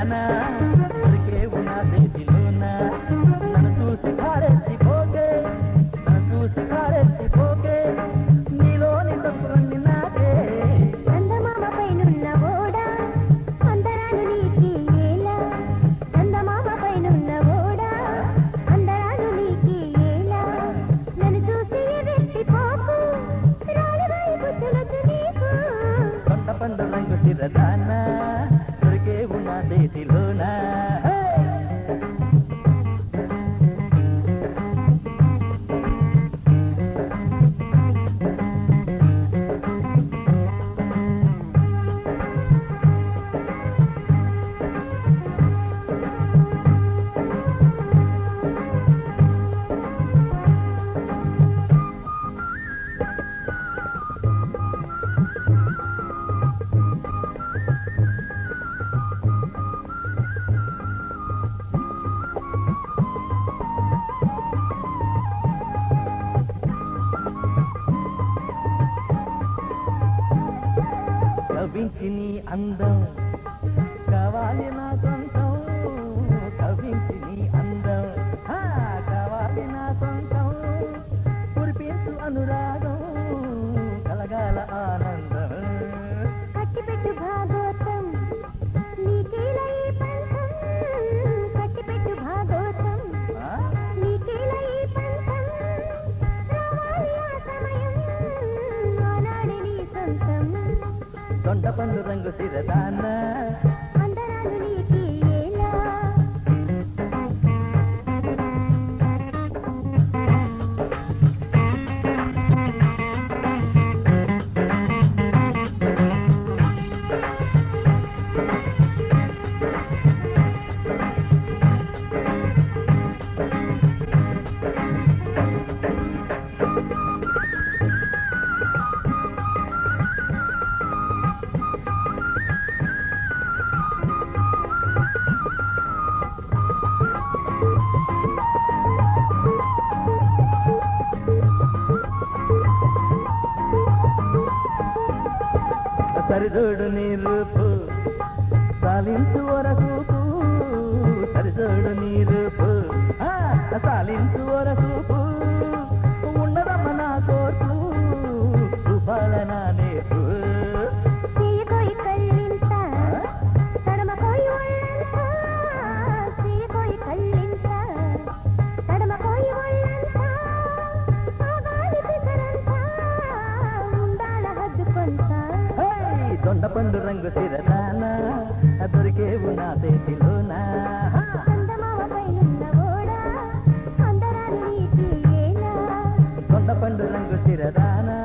సిరదానా దొరికేవు నా చేతిలోనా? నన్ను చూసి కారెత్తిపోకే నన్ను చూసి కారెత్తిపోకే నీలోని తప్పులన్నీ నాకే. చందమామ పైనున్న ఓడ అందరాలు నీకి ఏలా చందమామ పైనున్న ఓడ అందరాలు నీకి ఏలా నన్ను చూసి నీకు. పండు రంగు సిరదానా దొరికేవు నా చేతిలోనా హే! కవించి నీ అందం. కావాలి నా సొంతం కవించి నీ అందం. ఆ, కావాలి నా సొంతం. కురిపించు అనురాగం. దొండ పండు రంగు సిరదాన. సరిజోడు నీ రూపు సాలించు వరసూపు సరిజోడు నీ రూపు సాలించు వరసూపు కంద పండు రంగు తిరదానా దొరికేవు నా చేతిలోనా. కొండ పండు రంగు తిరదానా